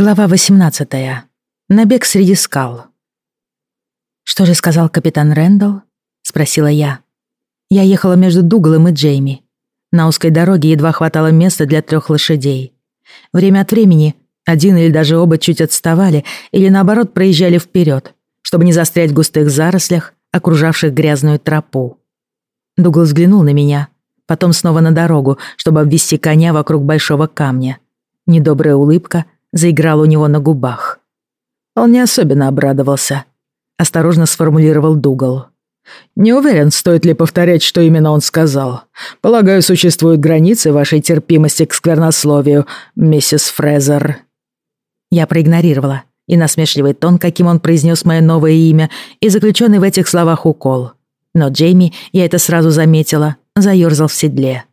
Глава 18. Набег среди скал. «Что же сказал капитан Рэндалл?» — спросила я. Я ехала между Дугалом и Джейми. На узкой дороге едва хватало места для трех лошадей. Время от времени один или даже оба чуть отставали или наоборот проезжали вперед, чтобы не застрять в густых зарослях, окружавших грязную тропу. Дугал взглянул на меня, потом снова на дорогу, чтобы обвести коня вокруг большого камня. Недобрая улыбка — заиграл у него на губах. Он не особенно обрадовался. Осторожно сформулировал Дугал. «Не уверен, стоит ли повторять, что именно он сказал. Полагаю, существуют границы вашей терпимости к сквернословию, миссис Фрезер». Я проигнорировала и насмешливый тон, каким он произнес мое новое имя, и заключенный в этих словах укол. Но Джейми, я это сразу заметила, заёрзал в седле.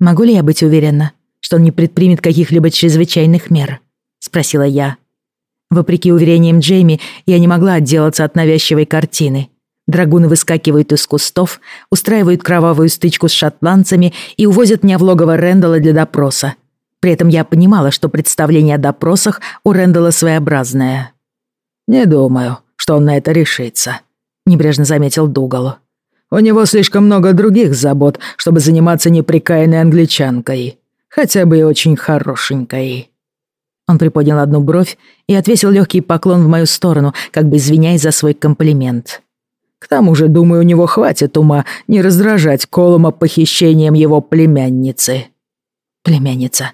«Могу ли я быть уверена, что он не предпримет каких-либо чрезвычайных мер?» спросила я. Вопреки уверениям Джейми, я не могла отделаться от навязчивой картины. Драгуны выскакивают из кустов, устраивают кровавую стычку с шотландцами и увозят меня в логово Рэндалла для допроса. При этом я понимала, что представление о допросах у Рэндалла своеобразное. «Не думаю, что он на это решится», — небрежно заметил Дугал. «У него слишком много других забот, чтобы заниматься неприкаянной англичанкой, хотя бы и очень хорошенькой». Он приподнял одну бровь и отвесил легкий поклон в мою сторону, как бы извиняясь за свой комплимент. К тому же, думаю, у него хватит ума не раздражать Колума похищением его племянницы. Племянница.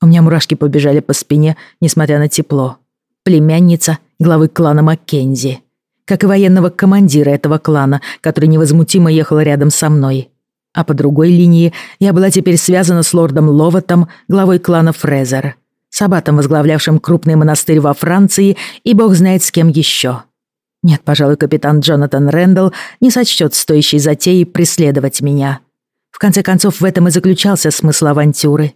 У меня мурашки побежали по спине, несмотря на тепло. Племянница главы клана Маккензи. Как и военного командира этого клана, который невозмутимо ехал рядом со мной. А по другой линии я была теперь связана с лордом Ловатом, главой клана Фрезер сабатом, возглавлявшим крупный монастырь во Франции, и бог знает с кем еще. Нет, пожалуй, капитан Джонатан Рэндалл не сочтет стоящей затеи преследовать меня. В конце концов, в этом и заключался смысл авантюры.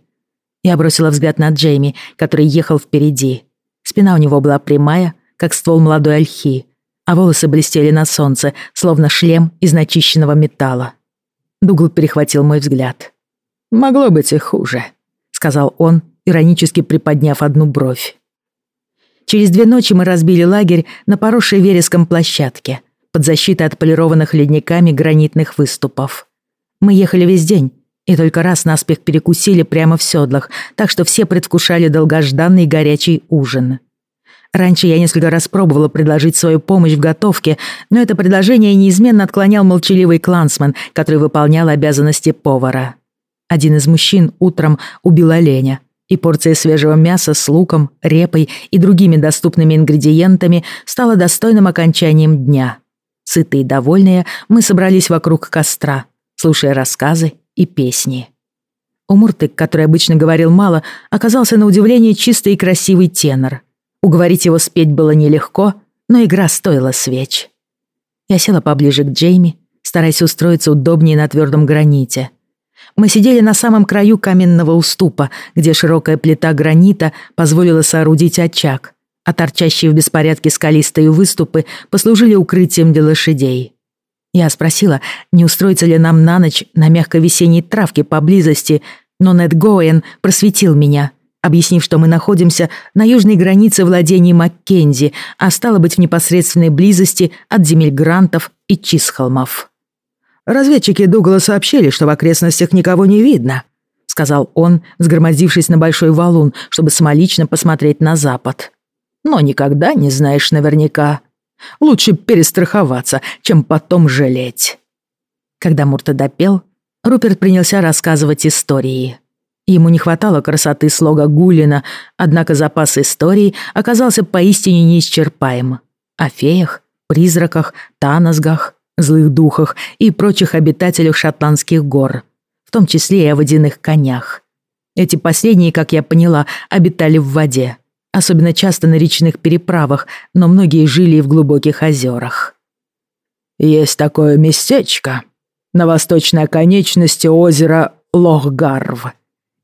Я бросила взгляд на Джейми, который ехал впереди. Спина у него была прямая, как ствол молодой ольхи, а волосы блестели на солнце, словно шлем из начищенного металла. Дугл перехватил мой взгляд. «Могло быть и хуже», — сказал он, иронически приподняв одну бровь. Через две ночи мы разбили лагерь на поросшей вереском площадке, под защитой отполированных ледниками гранитных выступов. Мы ехали весь день, и только раз наспех перекусили прямо в седлах, так что все предвкушали долгожданный горячий ужин. Раньше я несколько раз пробовала предложить свою помощь в готовке, но это предложение неизменно отклонял молчаливый клансмен, который выполнял обязанности повара. Один из мужчин утром убил оленя, и порция свежего мяса с луком, репой и другими доступными ингредиентами стала достойным окончанием дня. Сытые и довольные, мы собрались вокруг костра, слушая рассказы и песни. Умуртык, который обычно говорил мало, оказался на удивление чистый и красивый тенор. Уговорить его спеть было нелегко, но игра стоила свеч. Я села поближе к Джейми, стараясь устроиться удобнее на твердом граните — мы сидели на самом краю каменного уступа, где широкая плита гранита позволила соорудить очаг, а торчащие в беспорядке скалистые выступы послужили укрытием для лошадей. Я спросила, не устроится ли нам на ночь на мягкой весенней травке поблизости, но Нед Гоэн просветил меня, объяснив, что мы находимся на южной границе владений Маккензи, а стало быть в непосредственной близости от земель Грантов и Чисхолмов. «Разведчики Дугала сообщили, что в окрестностях никого не видно», — сказал он, сгромоздившись на большой валун, чтобы самолично посмотреть на запад. «Но никогда не знаешь наверняка. Лучше перестраховаться, чем потом жалеть». Когда Мурта допел, Руперт принялся рассказывать истории. Ему не хватало красоты слога Гулина, однако запас истории оказался поистине неисчерпаем. О феях, призраках, танозгах, злых духах и прочих обитателях шотландских гор, в том числе и о водяных конях. Эти последние, как я поняла, обитали в воде, особенно часто на речных переправах, но многие жили и в глубоких озерах. «Есть такое местечко на восточной оконечности озера Лохгарв», —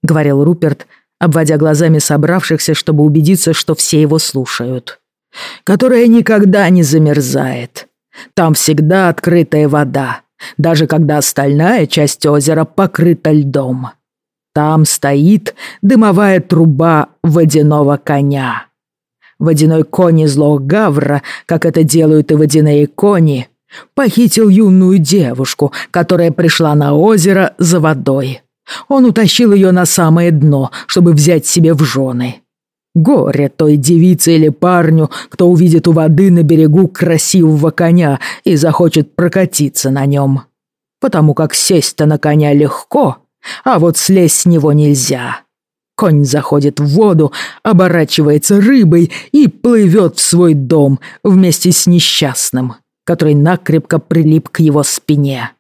говорил Руперт, обводя глазами собравшихся, чтобы убедиться, что все его слушают, «которое никогда не замерзает, там всегда открытая вода, даже когда остальная часть озера покрыта льдом. Там стоит дымовая труба водяного коня. водяной конь из Лох-Гавра, как это делают и водяные кони, похитил юную девушку, которая пришла на озеро за водой. Он утащил ее на самое дно, чтобы взять себе в жены. Горе той девице или парню, кто увидит у воды на берегу красивого коня и захочет прокатиться на нем. Потому как сесть-то на коня легко, а вот слезть с него нельзя. Конь заходит в воду, оборачивается рыбой и плывет в свой дом вместе с несчастным, который накрепко прилип к его спине.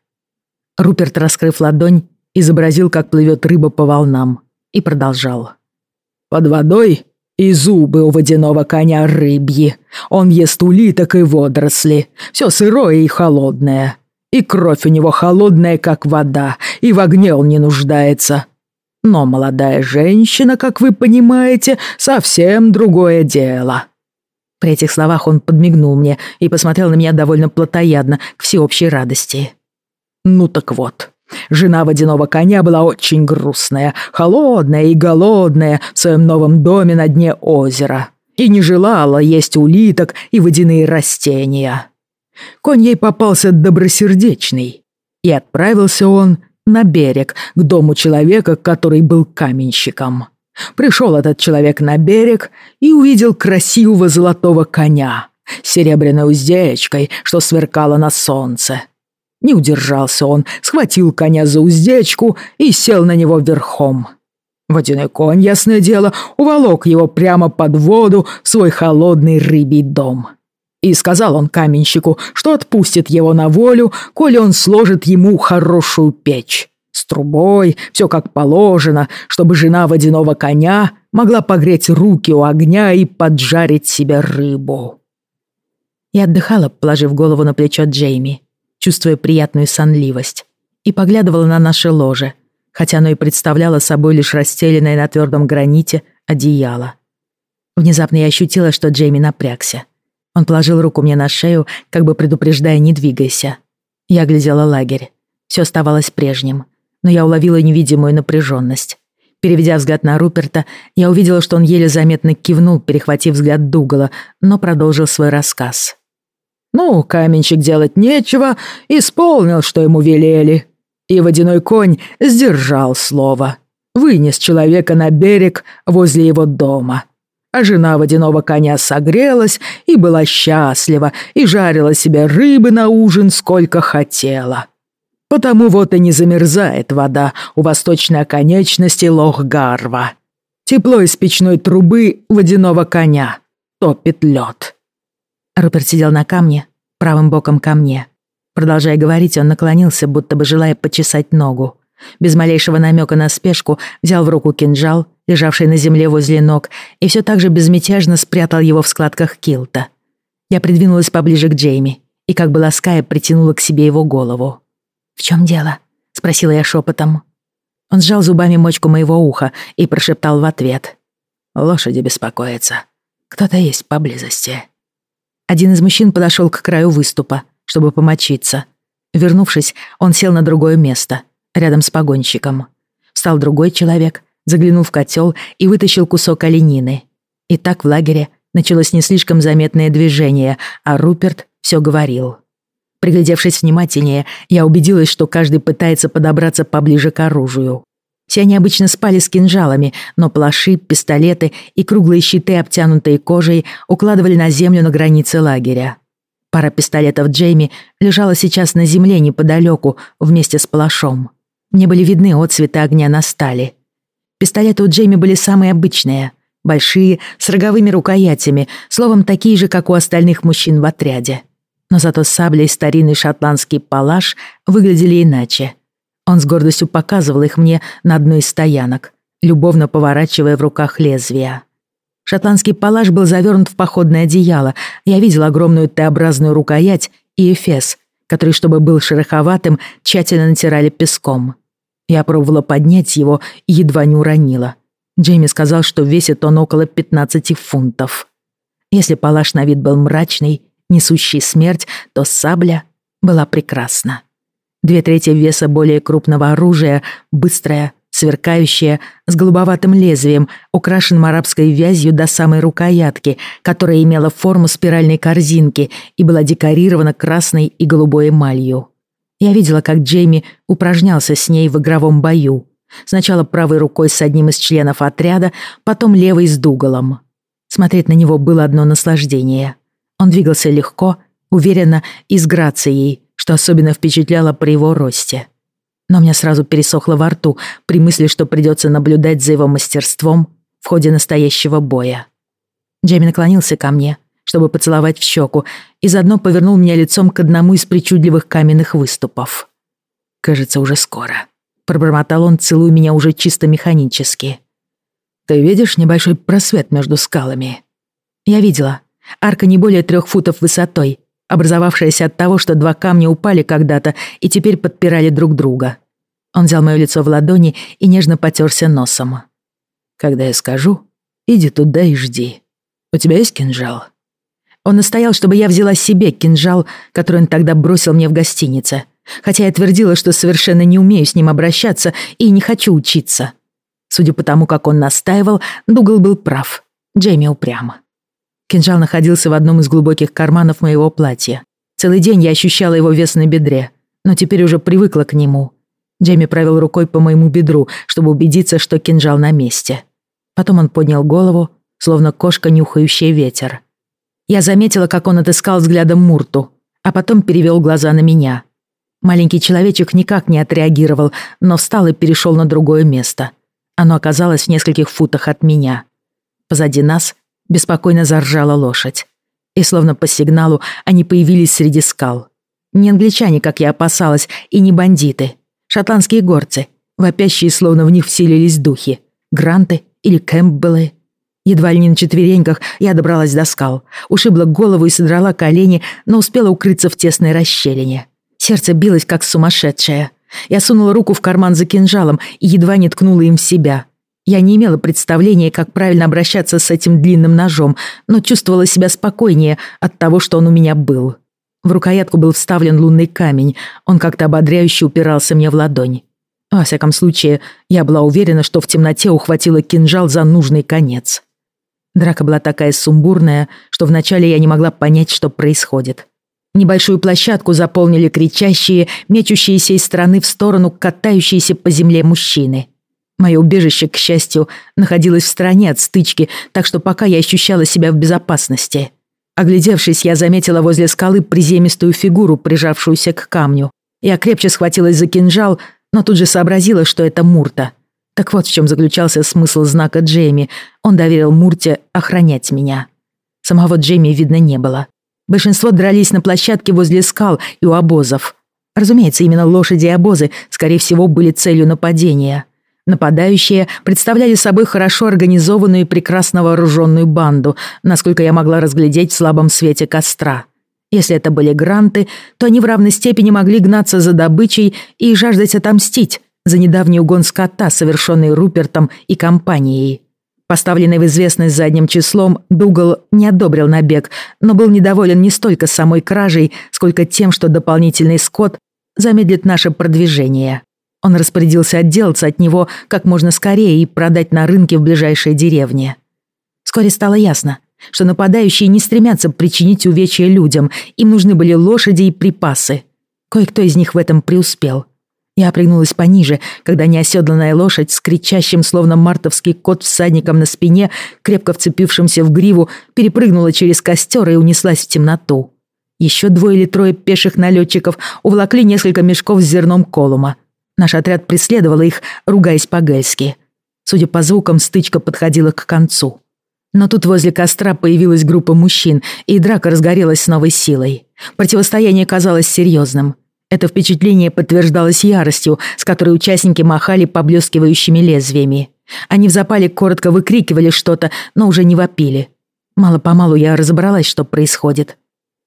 Руперт, раскрыв ладонь, изобразил, как плывет рыба по волнам, и продолжал. «Под водой и зубы у водяного коня рыбьи. Он ест улиток и водоросли, все сырое и холодное. И кровь у него холодная, как вода, и в огне он не нуждается. Но молодая женщина, как вы понимаете, совсем другое дело». При этих словах он подмигнул мне и посмотрел на меня довольно плотоядно, к всеобщей радости. «Ну так вот, Жена водяного коня была очень грустная, холодная и голодная в своем новом доме на дне озера и не желала есть улиток и водяные растения. Конь ей попался добросердечный, и отправился он на берег к дому человека, который был каменщиком. Пришел этот человек на берег и увидел красивого золотого коня с серебряной уздечкой, что сверкало на солнце. Не удержался он, схватил коня за уздечку и сел на него верхом. Водяной конь, ясное дело, уволок его прямо под воду в свой холодный рыбий дом. И сказал он каменщику, что отпустит его на волю, коли он сложит ему хорошую печь. С трубой, все как положено, чтобы жена водяного коня могла погреть руки у огня и поджарить себе рыбу. Я отдыхала, положив голову на плечо Джейми чувствуя приятную сонливость, и поглядывала на наше ложе, хотя оно и представляло собой лишь расстеленное на твердом граните одеяло. Внезапно я ощутила, что Джейми напрягся. Он положил руку мне на шею, как бы предупреждая «не двигайся». Я глядела лагерь. Все оставалось прежним, но я уловила невидимую напряженность. Переведя взгляд на Руперта, я увидела, что он еле заметно кивнул, перехватив взгляд Дугала, но продолжил свой рассказ. Ну, каменщик делать нечего, исполнил, что ему велели. И водяной конь сдержал слово. Вынес человека на берег возле его дома. А жена водяного коня согрелась и была счастлива, и жарила себе рыбы на ужин сколько хотела. Потому вот и не замерзает вода у восточной оконечности Лох-Гарва. Тепло из печной трубы водяного коня топит лед. Руперт сидел на камне, правым боком ко мне. Продолжая говорить, он наклонился, будто бы желая почесать ногу. Без малейшего намека на спешку взял в руку кинжал, лежавший на земле возле ног, и все так же безмятежно спрятал его в складках килта. Я придвинулась поближе к Джейми и, как бы лаская, притянула к себе его голову. «В чем дело?» — спросила я шепотом. Он сжал зубами мочку моего уха и прошептал в ответ. «Лошади беспокоятся. Кто-то есть поблизости». Один из мужчин подошел к краю выступа, чтобы помочиться. Вернувшись, он сел на другое место, рядом с погонщиком. Встал другой человек, заглянул в котел и вытащил кусок оленины. И так в лагере началось не слишком заметное движение, а Руперт все говорил. Приглядевшись внимательнее, я убедилась, что каждый пытается подобраться поближе к оружию. Все они обычно спали с кинжалами, но плаши, пистолеты и круглые щиты, обтянутые кожей, укладывали на землю на границе лагеря. Пара пистолетов Джейми лежала сейчас на земле неподалеку, вместе с плашом. Мне были видны отцветы огня на стали. Пистолеты у Джейми были самые обычные, большие, с роговыми рукоятями, словом, такие же, как у остальных мужчин в отряде. Но зато сабли и старинный шотландский палаш выглядели иначе — он с гордостью показывал их мне на одной из стоянок, любовно поворачивая в руках лезвия. Шотландский палаш был завернут в походное одеяло. Я видел огромную Т-образную рукоять и эфес, который, чтобы был шероховатым, тщательно натирали песком. Я пробовала поднять его и едва не уронила. Джейми сказал, что весит он около 15 фунтов. Если палаш на вид был мрачный, несущий смерть, то сабля была прекрасна. Две трети веса более крупного оружия, быстрая, сверкающая, с голубоватым лезвием, украшенным арабской вязью до самой рукоятки, которая имела форму спиральной корзинки и была декорирована красной и голубой эмалью. Я видела, как Джейми упражнялся с ней в игровом бою. Сначала правой рукой с одним из членов отряда, потом левой с Дугалом. Смотреть на него было одно наслаждение. Он двигался легко, уверенно и с грацией, что особенно впечатляло при его росте но мне сразу пересохло во рту при мысли, что придется наблюдать за его мастерством в ходе настоящего боя. Джейми наклонился ко мне, чтобы поцеловать в щеку, и заодно повернул меня лицом к одному из причудливых каменных выступов. «Кажется, уже скоро», — пробормотал он, целуя меня уже чисто механически. «Ты видишь небольшой просвет между скалами?» «Я видела. Арка не более трех футов высотой, образовавшаяся от того, что два камня упали когда-то и теперь подпирали друг друга. Он взял моё лицо в ладони и нежно потерся носом. «Когда я скажу, иди туда и жди. У тебя есть кинжал?» Он настоял, чтобы я взяла себе кинжал, который он тогда бросил мне в гостинице, хотя я твердила, что совершенно не умею с ним обращаться и не хочу учиться. Судя по тому, как он настаивал, Дугал был прав. Джейми упрямо. Кинжал находился в одном из глубоких карманов моего платья. Целый день я ощущала его вес на бедре, но теперь уже привыкла к нему. Джейми провел рукой по моему бедру, чтобы убедиться, что кинжал на месте. Потом он поднял голову, словно кошка, нюхающая ветер. Я заметила, как он отыскал взглядом Мурту, а потом перевел глаза на меня. Маленький человечек никак не отреагировал, но встал и перешел на другое место. Оно оказалось в нескольких футах от меня. Позади нас Беспокойно заржала лошадь. И словно по сигналу они появились среди скал. Не англичане, как я опасалась, и не бандиты. Шотландские горцы, вопящие, словно в них вселились духи. Гранты или Кэмпбеллы. Едва ли не на четвереньках я добралась до скал, ушибла голову и содрала колени, но успела укрыться в тесной расщелине. Сердце билось, как сумасшедшее. Я сунула руку в карман за кинжалом и едва не ткнула им в себя. Я не имела представления, как правильно обращаться с этим длинным ножом, но чувствовала себя спокойнее от того, что он у меня был. В рукоятку был вставлен лунный камень, он как-то ободряюще упирался мне в ладонь. Во всяком случае, я была уверена, что в темноте ухватила кинжал за нужный конец. Драка была такая сумбурная, что вначале я не могла понять, что происходит. Небольшую площадку заполнили кричащие, мечущиеся из стороны в сторону катающиеся по земле мужчины — Мое убежище, к счастью, находилось в стороне от стычки, так что пока я ощущала себя в безопасности. Оглядевшись, я заметила возле скалы приземистую фигуру, прижавшуюся к камню. Я крепче схватилась за кинжал, но тут же сообразила, что это Мурта. Так вот в чем заключался смысл знака Джейми. Он доверил Мурте охранять меня. Самого Джейми видно не было. Большинство дрались на площадке возле скал и у обозов. Разумеется, именно лошади и обозы, скорее всего, были целью нападения. Нападающие представляли собой хорошо организованную и прекрасно вооруженную банду, насколько я могла разглядеть в слабом свете костра. Если это были гранты, то они в равной степени могли гнаться за добычей и жаждать отомстить за недавний угон скота, совершенный Рупертом и компанией. Поставленный в известность задним числом, Дугал не одобрил набег, но был недоволен не столько самой кражей, сколько тем, что дополнительный скот замедлит наше продвижение. Он распорядился отделаться от него как можно скорее и продать на рынке в ближайшей деревне. Вскоре стало ясно, что нападающие не стремятся причинить увечья людям, им нужны были лошади и припасы. Кое-кто из них в этом преуспел. Я пригнулась пониже, когда неоседланная лошадь с кричащим, словно мартовский кот всадником на спине, крепко вцепившимся в гриву, перепрыгнула через костер и унеслась в темноту. Еще двое или трое пеших налетчиков увлакли несколько мешков с зерном колума. Наш отряд преследовал их, ругаясь по-гельски. Судя по звукам, стычка подходила к концу. Но тут возле костра появилась группа мужчин, и драка разгорелась с новой силой. Противостояние казалось серьезным. Это впечатление подтверждалось яростью, с которой участники махали поблескивающими лезвиями. Они в запале коротко выкрикивали что-то, но уже не вопили. Мало-помалу я разобралась, что происходит.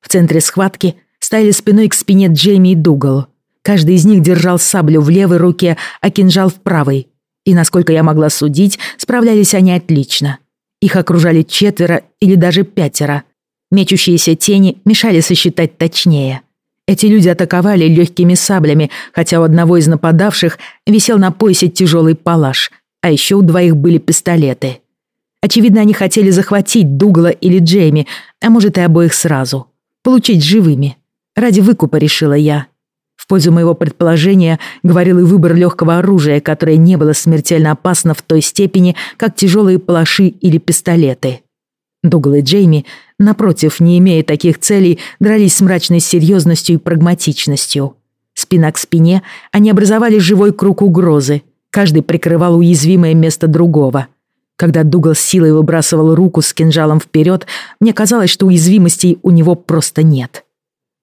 В центре схватки стояли спиной к спине Джейми и Дугал. Каждый из них держал саблю в левой руке, а кинжал в правой. И, насколько я могла судить, справлялись они отлично. Их окружали четверо или даже пятеро. Мечущиеся тени мешали сосчитать точнее. Эти люди атаковали легкими саблями, хотя у одного из нападавших висел на поясе тяжелый палаш, а еще у двоих были пистолеты. Очевидно, они хотели захватить Дугала или Джейми, а может и обоих сразу. Получить живыми. Ради выкупа, решила я. В пользу моего предположения говорил и выбор легкого оружия, которое не было смертельно опасно в той степени, как тяжелые палаши или пистолеты. Дугал и Джейми, напротив, не имея таких целей, дрались с мрачной серьезностью и прагматичностью. Спина к спине они образовали живой круг угрозы. Каждый прикрывал уязвимое место другого. Когда Дугал с силой выбрасывал руку с кинжалом вперед, мне казалось, что уязвимостей у него просто нет.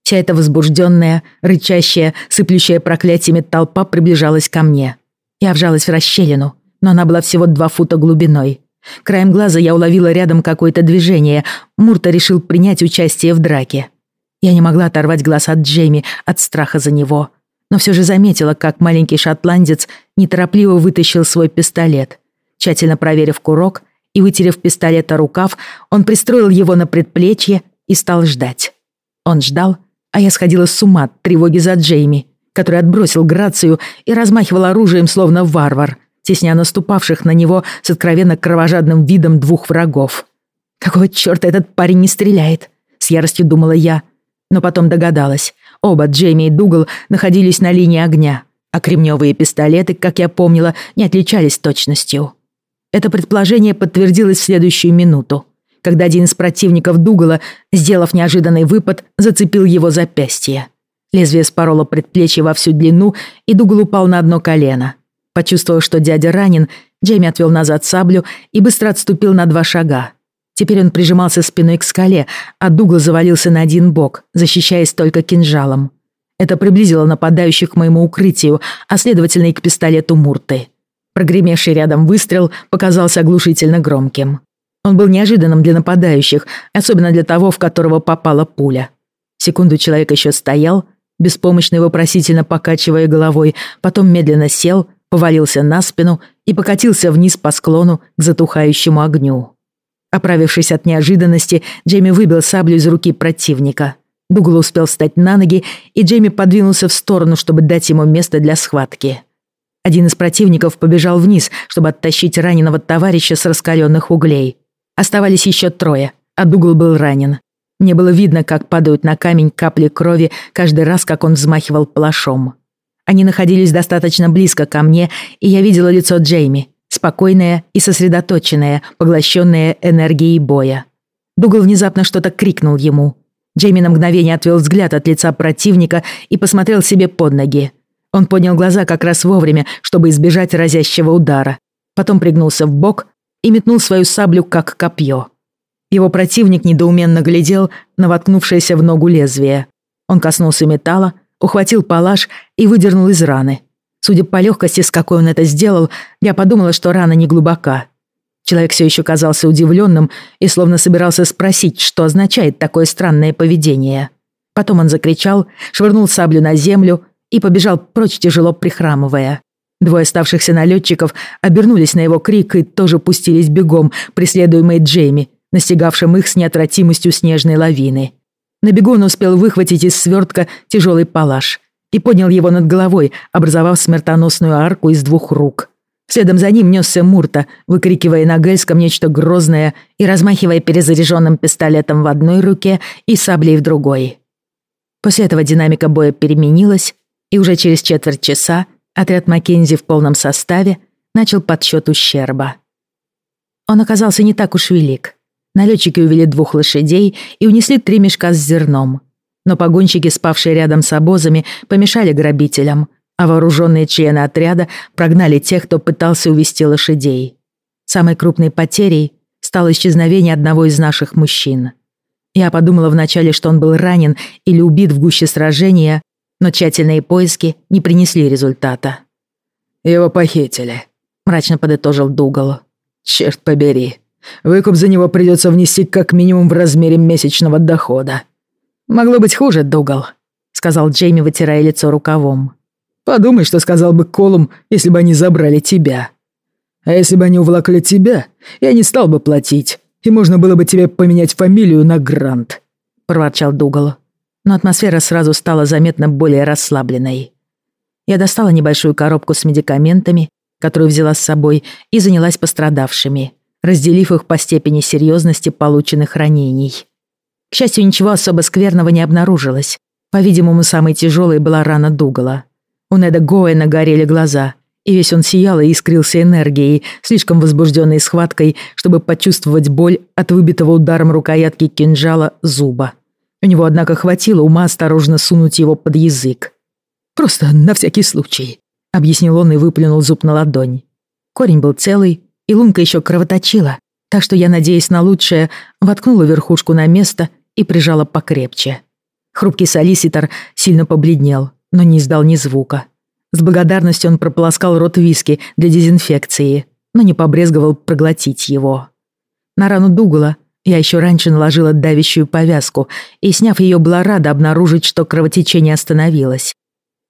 Вся эта возбужденная, рычащая, сыплющая проклятиями толпа приближалась ко мне. Я вжалась в расщелину, но она была всего два фута глубиной. Краем глаза я уловила рядом какое-то движение. Мурта решил принять участие в драке. Я не могла оторвать глаз от Джейми, от страха за него. Но все же заметила, как маленький шотландец неторопливо вытащил свой пистолет. Тщательно проверив курок и вытерев пистолет о рукав, он пристроил его на предплечье и стал ждать. Он ждал, а я сходила с ума от тревоги за Джейми, который отбросил грацию и размахивал оружием, словно варвар — тесня наступавших на него с откровенно кровожадным видом двух врагов. «Какого чёрта этот парень не стреляет?» — с яростью думала я. Но потом догадалась. Оба, Джейми и Дугал, находились на линии огня, а кремневые пистолеты, как я помнила, не отличались точностью. Это предположение подтвердилось в следующую минуту, когда один из противников Дугала, сделав неожиданный выпад, зацепил его запястье. Лезвие спороло предплечье во всю длину, и Дугал упал на одно колено — Почувствовав, что дядя ранен, Джейми отвел назад саблю и быстро отступил на два шага. Теперь он прижимался спиной к скале, а Дугла завалился на один бок, защищаясь только кинжалом. Это приблизило нападающих к моему укрытию, а следовательно и к пистолету Мурты. Прогремевший рядом выстрел показался оглушительно громким. Он был неожиданным для нападающих, особенно для того, в которого попала пуля. Секунду человек еще стоял, беспомощно и вопросительно покачивая головой, потом медленно сел повалился на спину и покатился вниз по склону к затухающему огню. Оправившись от неожиданности, Джейми выбил саблю из руки противника. Дугл успел встать на ноги, и Джейми подвинулся в сторону, чтобы дать ему место для схватки. Один из противников побежал вниз, чтобы оттащить раненого товарища с раскаленных углей. Оставались еще трое, а Дугл был ранен. Мне было видно, как падают на камень капли крови каждый раз, как он взмахивал плашом. Они находились достаточно близко ко мне, и я видела лицо Джейми, спокойное и сосредоточенное, поглощенное энергией боя. Дугал внезапно что-то крикнул ему. Джейми на мгновение отвел взгляд от лица противника и посмотрел себе под ноги. Он поднял глаза как раз вовремя, чтобы избежать разящего удара. Потом пригнулся в бок и метнул свою саблю как копье. Его противник недоуменно глядел на воткнувшееся в ногу лезвие. Он коснулся металла, ухватил палаш и выдернул из раны. Судя по легкости, с какой он это сделал, я подумала, что рана не глубока. Человек все еще казался удивленным и словно собирался спросить, что означает такое странное поведение. Потом он закричал, швырнул саблю на землю и побежал прочь, тяжело прихрамывая. Двое оставшихся налетчиков обернулись на его крик и тоже пустились бегом, преследуемые Джейми, настигавшим их с неотвратимостью снежной лавины. На бегу он успел выхватить из свертка тяжелый палаш и поднял его над головой, образовав смертоносную арку из двух рук. Следом за ним несся Мурта, выкрикивая на гельском нечто грозное и размахивая перезаряженным пистолетом в одной руке и саблей в другой. После этого динамика боя переменилась, и уже через четверть часа отряд Маккензи в полном составе начал подсчет ущерба. Он оказался не так уж велик. Налетчики увели двух лошадей и унесли три мешка с зерном. Но погонщики, спавшие рядом с обозами, помешали грабителям, а вооруженные члены отряда прогнали тех, кто пытался увести лошадей. Самой крупной потерей стало исчезновение одного из наших мужчин. Я подумала вначале, что он был ранен или убит в гуще сражения, но тщательные поиски не принесли результата. «Его похитили», — мрачно подытожил Дугал. «Черт побери, Выкуп за него придется внести как минимум в размере месячного дохода. Могло быть хуже, Дугал, сказал Джейми, вытирая лицо рукавом. Подумай, что сказал бы Колум, если бы они забрали тебя. А если бы они увлакли тебя, я не стал бы платить, и можно было бы тебе поменять фамилию на Грант, проворчал Дугал. Но атмосфера сразу стала заметно более расслабленной. Я достала небольшую коробку с медикаментами, которую взяла с собой, и занялась пострадавшими, разделив их по степени серьезности полученных ранений. К счастью, ничего особо скверного не обнаружилось. По-видимому, самой тяжелой была рана Дугала. У Неда Гоэна горели глаза, и весь он сиял и искрился энергией, слишком возбужденной схваткой, чтобы почувствовать боль от выбитого ударом рукоятки кинжала зуба. У него, однако, хватило ума осторожно сунуть его под язык. «Просто на всякий случай», — объяснил он и выплюнул зуб на ладонь. Корень был целый, и лунка еще кровоточила, так что я, надеясь на лучшее, воткнула верхушку на место и прижала покрепче. Хрупкий солиситор сильно побледнел, но не издал ни звука. С благодарностью он прополоскал рот виски для дезинфекции, но не побрезговал проглотить его. На рану Дугала я еще раньше наложила давящую повязку и, сняв ее, была рада обнаружить, что кровотечение остановилось.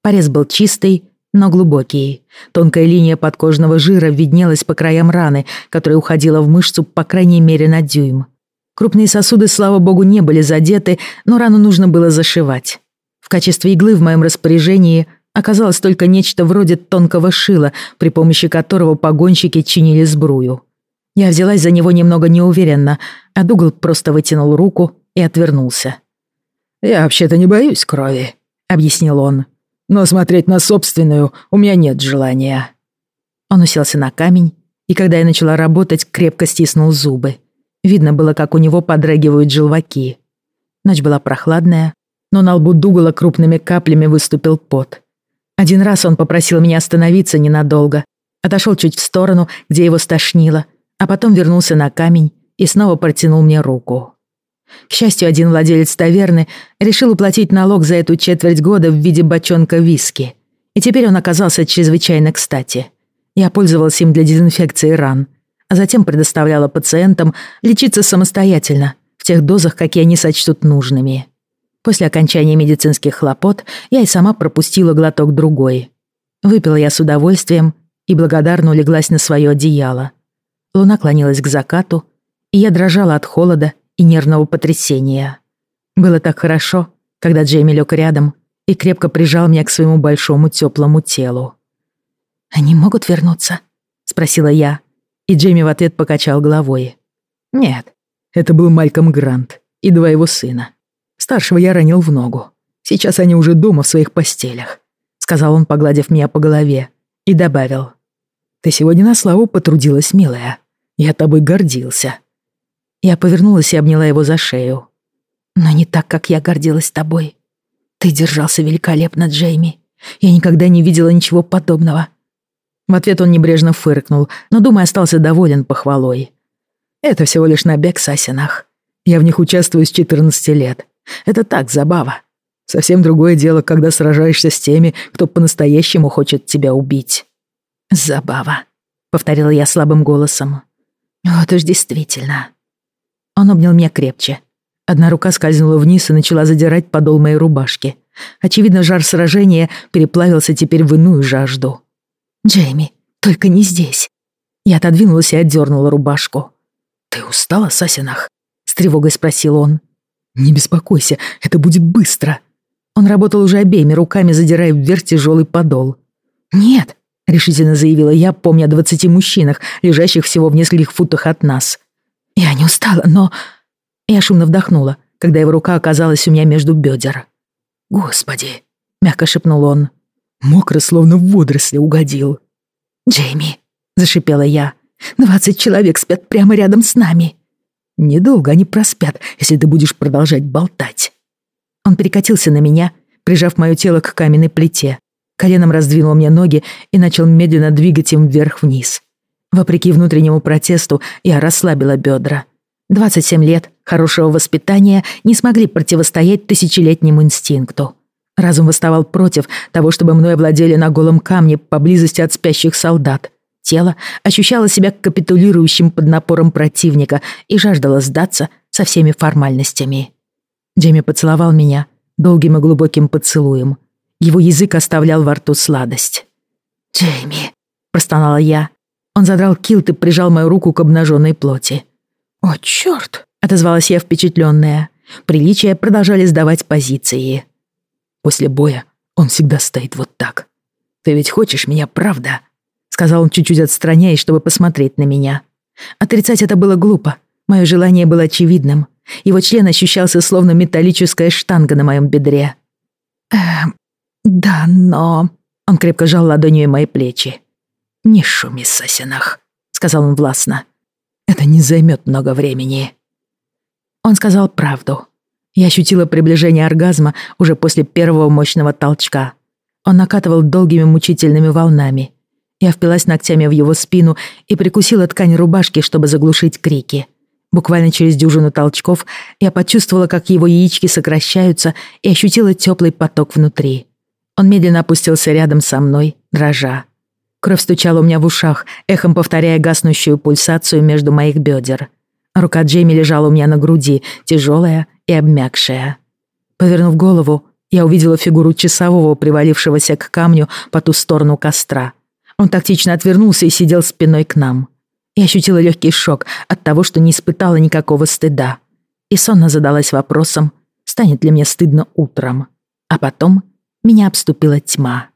Порез был чистый, но глубокий. Тонкая линия подкожного жира виднелась по краям раны, которая уходила в мышцу по крайней мере на дюйм. Крупные сосуды, слава богу, не были задеты, но рану нужно было зашивать. В качестве иглы в моем распоряжении оказалось только нечто вроде тонкого шила, при помощи которого погонщики чинили сбрую. Я взялась за него немного неуверенно, а Дугал просто вытянул руку и отвернулся. «Я вообще-то не боюсь крови», — объяснил он. «Но смотреть на собственную у меня нет желания». Он уселся на камень, и когда я начала работать, крепко стиснул зубы. Видно было, как у него подрагивают желваки. Ночь была прохладная, но на лбу Дугала крупными каплями выступил пот. Один раз он попросил меня остановиться ненадолго, отошел чуть в сторону, где его стошнило, а потом вернулся на камень и снова протянул мне руку. К счастью, один владелец таверны решил уплатить налог за эту четверть года в виде бочонка виски, и теперь он оказался чрезвычайно кстати. Я пользовался им для дезинфекции ран, а затем предоставляла пациентам лечиться самостоятельно, в тех дозах, какие они сочтут нужными. После окончания медицинских хлопот я и сама пропустила глоток другой. Выпила я с удовольствием и благодарно улеглась на свое одеяло. Луна клонилась к закату, и я дрожала от холода и нервного потрясения. Было так хорошо, когда Джейми лег рядом и крепко прижал меня к своему большому теплому телу. «Они могут вернуться?» — спросила я, и Джейми в ответ покачал головой. «Нет, это был Мальком Грант и два его сына. Старшего я ранил в ногу. Сейчас они уже дома в своих постелях», — сказал он, погладив меня по голове, и добавил. «Ты сегодня на славу потрудилась, милая. Я тобой гордился». Я повернулась и обняла его за шею. «Но не так, как я гордилась тобой. Ты держался великолепно, Джейми. Я никогда не видела ничего подобного». В ответ он небрежно фыркнул, но, думаю, остался доволен похвалой. «Это всего лишь набег Сасинах. Я в них участвую с 14 лет. Это так, забава. Совсем другое дело, когда сражаешься с теми, кто по-настоящему хочет тебя убить. Забава, повторила я слабым голосом. Вот уж действительно. Он обнял меня крепче. Одна рука скользнула вниз и начала задирать подол моей рубашки. Очевидно, жар сражения переплавился теперь в иную жажду. «Джейми, только не здесь». Я отодвинулась и отдернула рубашку. «Ты устала, Сасинах?» — с тревогой спросил он. «Не беспокойся, это будет быстро». Он работал уже обеими руками, задирая вверх тяжелый подол. «Нет», — решительно заявила я, помня о двадцати мужчинах, лежащих всего в нескольких футах от нас. «Я не устала, но...» Я шумно вдохнула, когда его рука оказалась у меня между бедер. «Господи!» — мягко шепнул он. Мокро, словно в водоросли угодил. «Джейми!» — зашипела я. «Двадцать человек спят прямо рядом с нами!» Недолго они проспят, если ты будешь продолжать болтать. Он перекатился на меня, прижав мое тело к каменной плите. Коленом раздвинул мне ноги и начал медленно двигать им вверх-вниз. Вопреки внутреннему протесту, я расслабила бедра. 27 лет хорошего воспитания не смогли противостоять тысячелетнему инстинкту. Разум восставал против того, чтобы мной владели на голом камне поблизости от спящих солдат. Тело ощущало себя капитулирующим под напором противника и жаждало сдаться со всеми формальностями. Джейми поцеловал меня долгим и глубоким поцелуем. Его язык оставлял во рту сладость. «Джейми», — простонала я. Он задрал килт и прижал мою руку к обнаженной плоти. «О, чёрт!» — отозвалась я впечатленная. Приличия продолжали сдавать позиции. После боя он всегда стоит вот так. Ты ведь хочешь меня, правда? Сказал он чуть-чуть отстраняясь, чтобы посмотреть на меня. Отрицать это было глупо. Мое желание было очевидным. Его член ощущался словно металлическая штанга на моем бедре. «Эм, да, но...» Он крепко жал ладонью мои плечи. «Не шуми, сосенах», — сказал он властно. «Это не займет много времени». Он сказал правду. Я ощутила приближение оргазма уже после первого мощного толчка. Он накатывал долгими мучительными волнами. Я впилась ногтями в его спину и прикусила ткань рубашки, чтобы заглушить крики. Буквально через дюжину толчков я почувствовала, как его яички сокращаются и ощутила теплый поток внутри. Он медленно опустился рядом со мной, дрожа. Кровь стучала у меня в ушах, эхом повторяя гаснущую пульсацию между моих бедер. Рука Джейми лежала у меня на груди, тяжелая и обмякшая. Повернув голову, я увидела фигуру часового, привалившегося к камню по ту сторону костра. Он тактично отвернулся и сидел спиной к нам. Я ощутила легкий шок от того, что не испытала никакого стыда. И сонно задалась вопросом, станет ли мне стыдно утром. А потом меня обступила тьма.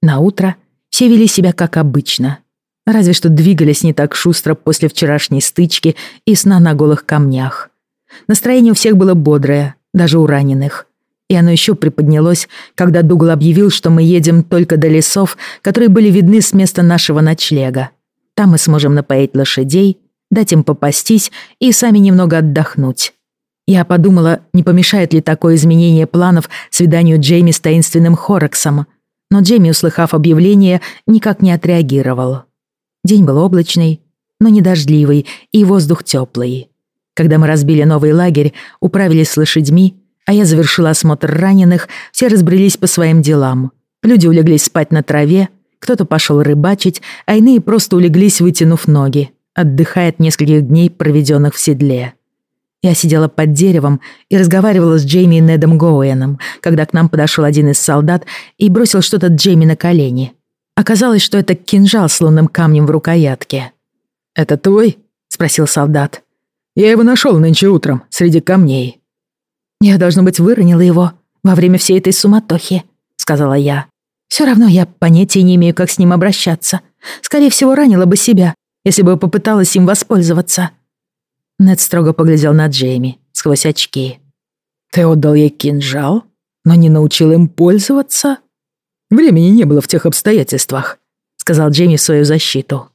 На утро все вели себя как обычно, разве что двигались не так шустро после вчерашней стычки и сна на голых камнях. Настроение у всех было бодрое, даже у раненых. И оно еще приподнялось, когда Дугл объявил, что мы едем только до лесов, которые были видны с места нашего ночлега. Там мы сможем напоить лошадей, дать им попастись и сами немного отдохнуть. Я подумала, не помешает ли такое изменение планов свиданию Джейми с таинственным Хорексом, но Джейми, услыхав объявление, никак не отреагировал. День был облачный, но не дождливый, и воздух теплый. Когда мы разбили новый лагерь, управились с лошадьми, а я завершила осмотр раненых, все разбрелись по своим делам. Люди улеглись спать на траве, кто-то пошел рыбачить, а иные просто улеглись, вытянув ноги, отдыхая от нескольких дней, проведенных в седле. Я сидела под деревом и разговаривала с Джейми и Недом Гоуэном, когда к нам подошел один из солдат и бросил что-то Джейми на колени. Оказалось, что это кинжал с лунным камнем в рукоятке. «Это твой?» — спросил солдат. «Я его нашел нынче утром, среди камней». «Я, должно быть, выронила его во время всей этой суматохи», — сказала я. Все равно я понятия не имею, как с ним обращаться. Скорее всего, ранила бы себя, если бы попыталась им воспользоваться». Нед строго поглядел на Джейми сквозь очки. «Ты отдал ей кинжал, но не научил им пользоваться?» «Времени не было в тех обстоятельствах», — сказал Джейми в свою защиту.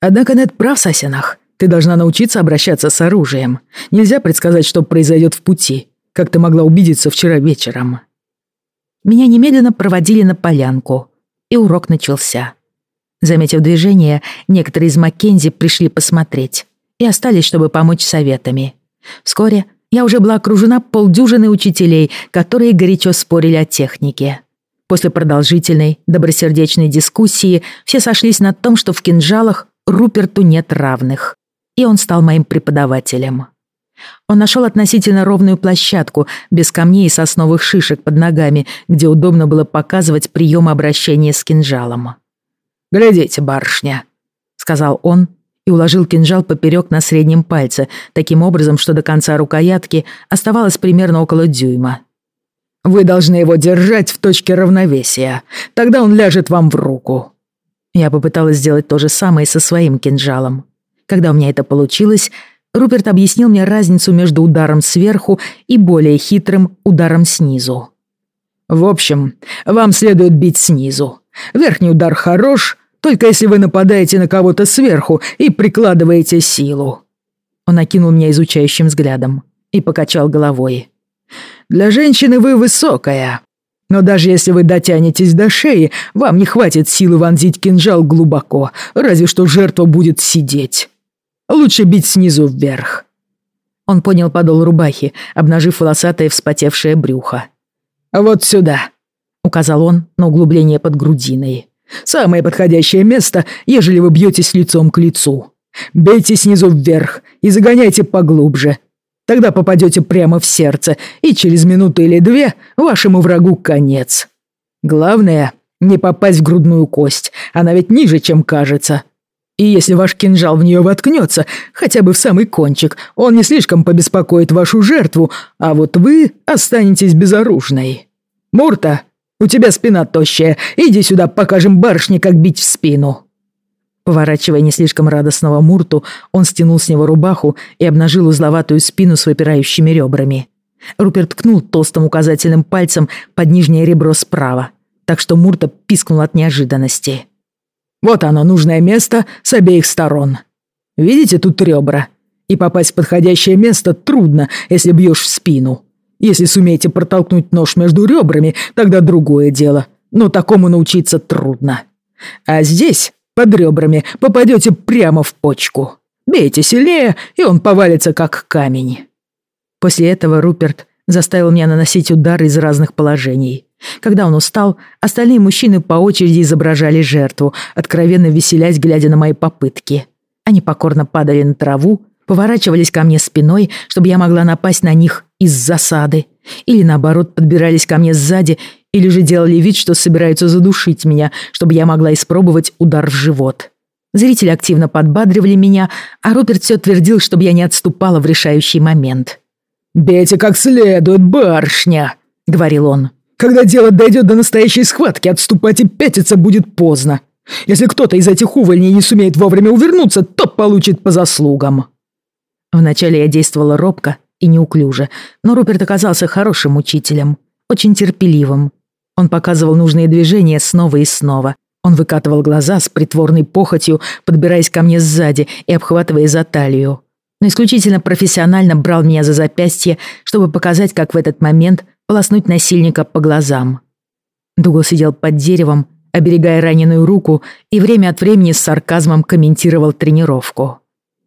«Однако Нед прав, Сасинах. Ты должна научиться обращаться с оружием. Нельзя предсказать, что произойдет в пути, как ты могла убедиться вчера вечером». Меня немедленно проводили на полянку, и урок начался. Заметив движение, некоторые из Маккензи пришли посмотреть и остались, чтобы помочь советами. Вскоре я уже была окружена полдюжины учителей, которые горячо спорили о технике. После продолжительной, добросердечной дискуссии все сошлись на том, что в кинжалах Руперту нет равных, и он стал моим преподавателем. Он нашел относительно ровную площадку, без камней и сосновых шишек под ногами, где удобно было показывать прием обращения с кинжалом. «Глядите, барышня», — сказал он и уложил кинжал поперек на среднем пальце, таким образом, что до конца рукоятки оставалось примерно около дюйма. «Вы должны его держать в точке равновесия, тогда он ляжет вам в руку». Я попыталась сделать то же самое со своим кинжалом. Когда у меня это получилось, Руперт объяснил мне разницу между ударом сверху и более хитрым ударом снизу. «В общем, вам следует бить снизу. Верхний удар хорош, только если вы нападаете на кого-то сверху и прикладываете силу». Он окинул меня изучающим взглядом и покачал головой. «Для женщины вы высокая, но даже если вы дотянетесь до шеи, вам не хватит силы вонзить кинжал глубоко, разве что жертва будет сидеть. Лучше бить снизу вверх». Он понял подол рубахи, обнажив волосатое вспотевшее брюхо. «Вот сюда», — указал он на углубление под грудиной. «Самое подходящее место, ежели вы бьетесь лицом к лицу. Бейте снизу вверх и загоняйте поглубже. Тогда попадете прямо в сердце, и через минуту или две вашему врагу конец. Главное — не попасть в грудную кость, она ведь ниже, чем кажется. И если ваш кинжал в нее воткнется, хотя бы в самый кончик, он не слишком побеспокоит вашу жертву, а вот вы останетесь безоружной. Мурта, у тебя спина тощая, иди сюда, покажем барышне, как бить в спину». Поворачивая не слишком радостного Мурту, он стянул с него рубаху и обнажил узловатую спину с выпирающими ребрами. Руперт ткнул толстым указательным пальцем под нижнее ребро справа, так что Мурта пискнул от неожиданности. Вот оно, нужное место с обеих сторон. Видите тут ребра? И попасть в подходящее место трудно, если бьешь в спину. Если сумеете протолкнуть нож между ребрами, тогда другое дело. Но такому научиться трудно. А здесь, под ребрами, попадете прямо в почку. Бейте сильнее, и он повалится как камень. После этого Руперт заставил меня наносить удары из разных положений. Когда он устал, остальные мужчины по очереди изображали жертву, откровенно веселясь, глядя на мои попытки. Они покорно падали на траву, поворачивались ко мне спиной, чтобы я могла напасть на них из засады, или наоборот подбирались ко мне сзади, или же делали вид, что собираются задушить меня, чтобы я могла испробовать удар в живот. Зрители активно подбадривали меня, а Руперт все твердил, чтобы я не отступала в решающий момент. «Бейте как следует, барышня!» — говорил он. Когда дело дойдет до настоящей схватки, отступать и пятиться будет поздно. Если кто-то из этих увольней не сумеет вовремя увернуться, то получит по заслугам». Вначале я действовала робко и неуклюже, но Руперт оказался хорошим учителем, очень терпеливым. Он показывал нужные движения снова и снова. Он выкатывал глаза с притворной похотью, подбираясь ко мне сзади и обхватывая за талию. Но исключительно профессионально брал меня за запястье, чтобы показать, как в этот момент полоснуть насильника по глазам. Дугл сидел под деревом, оберегая раненую руку, и время от времени с сарказмом комментировал тренировку.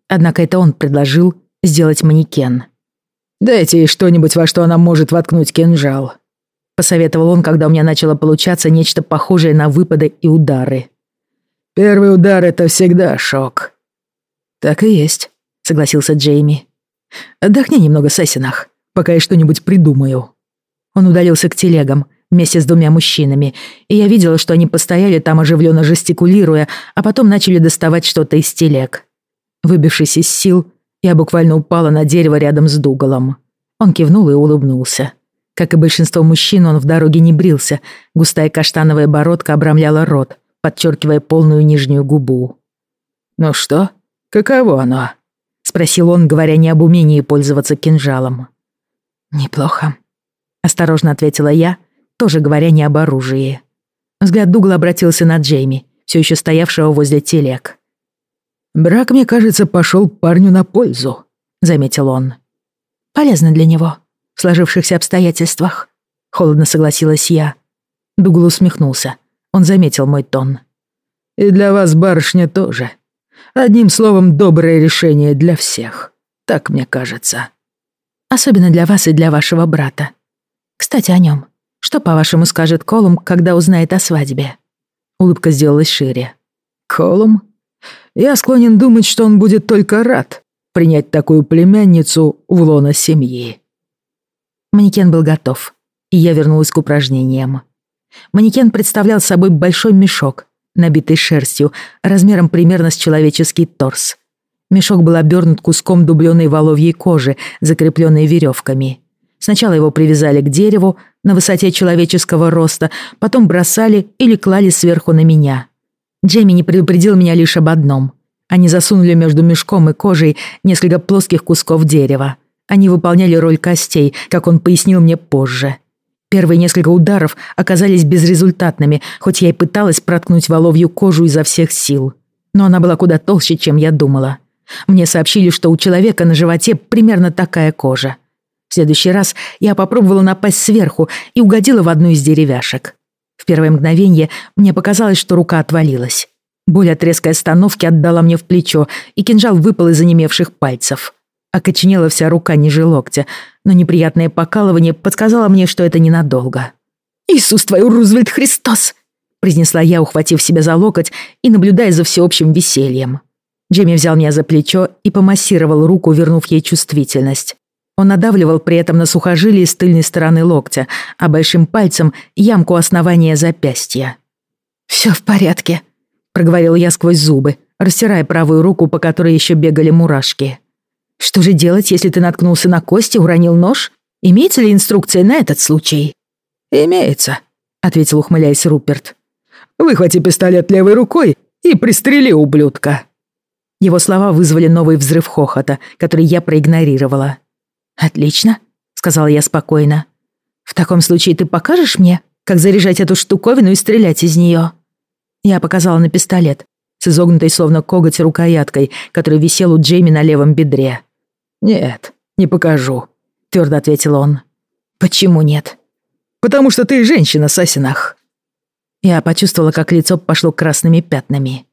Однако это он предложил сделать манекен. «Дайте ей что-нибудь, во что она может воткнуть кинжал», посоветовал он, когда у меня начало получаться нечто похожее на выпады и удары. «Первый удар — это всегда шок». «Так и есть», — согласился Джейми. «Отдохни немного, Сессинах, пока я что-нибудь придумаю». Он удалился к телегам вместе с двумя мужчинами, и я видела, что они постояли там, оживленно жестикулируя, а потом начали доставать что-то из телег. Выбившись из сил, я буквально упала на дерево рядом с Дугалом. Он кивнул и улыбнулся. Как и большинство мужчин, он в дороге не брился, густая каштановая бородка обрамляла рот, подчеркивая полную нижнюю губу. «Ну что, каково оно?» — спросил он, говоря не об умении пользоваться кинжалом. «Неплохо», Осторожно ответила я, тоже говоря не об оружии. Взгляд Дугла обратился на Джейми, все еще стоявшего возле телег. «Брак, мне кажется, пошел парню на пользу», — заметил он. «Полезно для него, в сложившихся обстоятельствах», — холодно согласилась я. Дугл усмехнулся. Он заметил мой тон. «И для вас, барышня, тоже. Одним словом, доброе решение для всех. Так мне кажется». «Особенно для вас и для вашего брата», кстати, о нем. Что, по-вашему, скажет Колум, когда узнает о свадьбе?» Улыбка сделалась шире. «Колум? Я склонен думать, что он будет только рад принять такую племянницу в лоно семьи». Манекен был готов, и я вернулась к упражнениям. Манекен представлял собой большой мешок, набитый шерстью, размером примерно с человеческий торс. Мешок был обернут куском дубленой воловьей кожи, закрепленной веревками. Сначала его привязали к дереву на высоте человеческого роста, потом бросали или клали сверху на меня. Джейми не предупредил меня лишь об одном. Они засунули между мешком и кожей несколько плоских кусков дерева. Они выполняли роль костей, как он пояснил мне позже. Первые несколько ударов оказались безрезультатными, хоть я и пыталась проткнуть воловью кожу изо всех сил. Но она была куда толще, чем я думала. Мне сообщили, что у человека на животе примерно такая кожа. В следующий раз я попробовала напасть сверху и угодила в одну из деревяшек. В первое мгновение мне показалось, что рука отвалилась. Боль от резкой остановки отдала мне в плечо, и кинжал выпал из онемевших пальцев. Окоченела вся рука ниже локтя, но неприятное покалывание подсказало мне, что это ненадолго. «Иисус твой, Рузвельт Христос!» произнесла я, ухватив себя за локоть и наблюдая за всеобщим весельем. Джейми взял меня за плечо и помассировал руку, вернув ей чувствительность. Он надавливал при этом на сухожилие с тыльной стороны локтя, а большим пальцем ямку основания запястья. «Всё в порядке», — проговорил я сквозь зубы, растирая правую руку, по которой еще бегали мурашки. «Что же делать, если ты наткнулся на кости, уронил нож? Имеется ли инструкция на этот случай?» «Имеется», — ответил, ухмыляясь Руперт. «Выхвати пистолет левой рукой и пристрели ублюдка». Его слова вызвали новый взрыв хохота, который я проигнорировала. «Отлично», — сказала я спокойно. «В таком случае ты покажешь мне, как заряжать эту штуковину и стрелять из нее?» Я показала на пистолет с изогнутой словно коготь рукояткой, который висел у Джейми на левом бедре. «Нет, не покажу», — твердо ответил он. «Почему нет?» «Потому что ты женщина, Сасинах». Я почувствовала, как лицо пошло красными пятнами.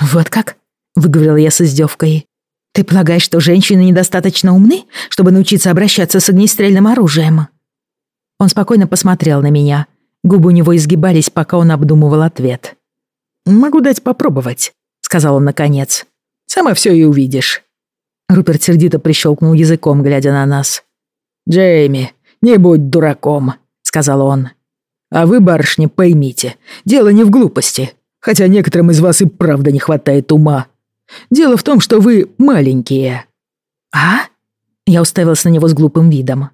«Вот как?» — выговорила я с издевкой. «Ты полагаешь, что женщины недостаточно умны, чтобы научиться обращаться с огнестрельным оружием?» Он спокойно посмотрел на меня. Губы у него изгибались, пока он обдумывал ответ. «Могу дать попробовать», — сказал он наконец. «Сама все и увидишь». Руперт сердито прищелкнул языком, глядя на нас. «Джейми, не будь дураком», — сказал он. «А вы, барышни, поймите, дело не в глупости, хотя некоторым из вас и правда не хватает ума. Дело в том, что вы маленькие». «А?» Я уставилась на него с глупым видом.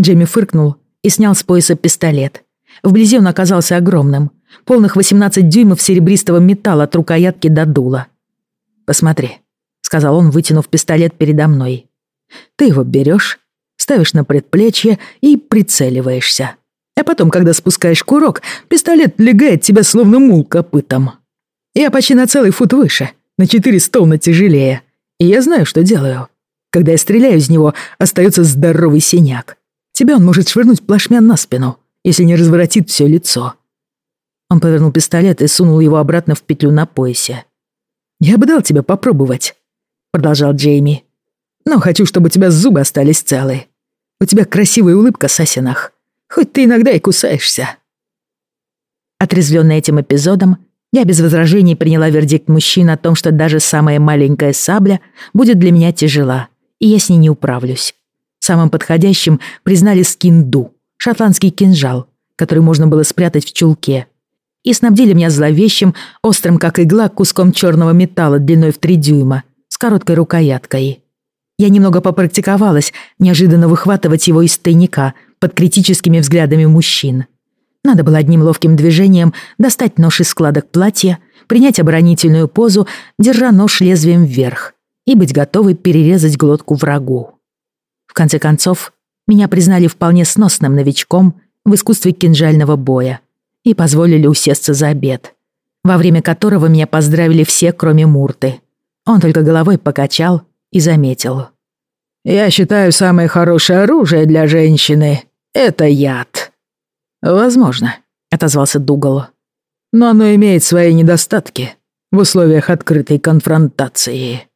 Джейми фыркнул и снял с пояса пистолет. Вблизи он оказался огромным, полных 18 дюймов серебристого металла от рукоятки до дула. «Посмотри», — сказал он, вытянув пистолет передо мной. «Ты его берешь, ставишь на предплечье и прицеливаешься. А потом, когда спускаешь курок, пистолет легает тебя словно мул копытом. Я почти на целый фут выше, на 400 тонн тяжелее. И я знаю, что делаю. Когда я стреляю из него, остается здоровый синяк. Тебя он может швырнуть плашмя на спину, если не разворотит все лицо. Он повернул пистолет и сунул его обратно в петлю на поясе. «Я бы дал тебе попробовать», — продолжал Джейми. «Но хочу, чтобы у тебя зубы остались целы. У тебя красивая улыбка, Сасинах. Хоть ты иногда и кусаешься». Отрезвленная этим эпизодом, я без возражений приняла вердикт мужчин о том, что даже самая маленькая сабля будет для меня тяжела, и я с ней не управлюсь. Самым подходящим признали скинду, шотландский кинжал, который можно было спрятать в чулке, и снабдили меня зловещим, острым как игла, куском черного металла длиной в три дюйма, с короткой рукояткой. Я немного попрактиковалась, неожиданно выхватывать его из тайника под критическими взглядами мужчин. Надо было одним ловким движением достать нож из складок платья, принять оборонительную позу, держа нож лезвием вверх, и быть готовой перерезать глотку врагу. В конце концов, меня признали вполне сносным новичком в искусстве кинжального боя и позволили усесться за обед, во время которого меня поздравили все, кроме Мурты. Он только головой покачал и заметил. «Я считаю, самое хорошее оружие для женщины — это яд». «Возможно», — отозвался Дугал. «Но оно имеет свои недостатки в условиях открытой конфронтации».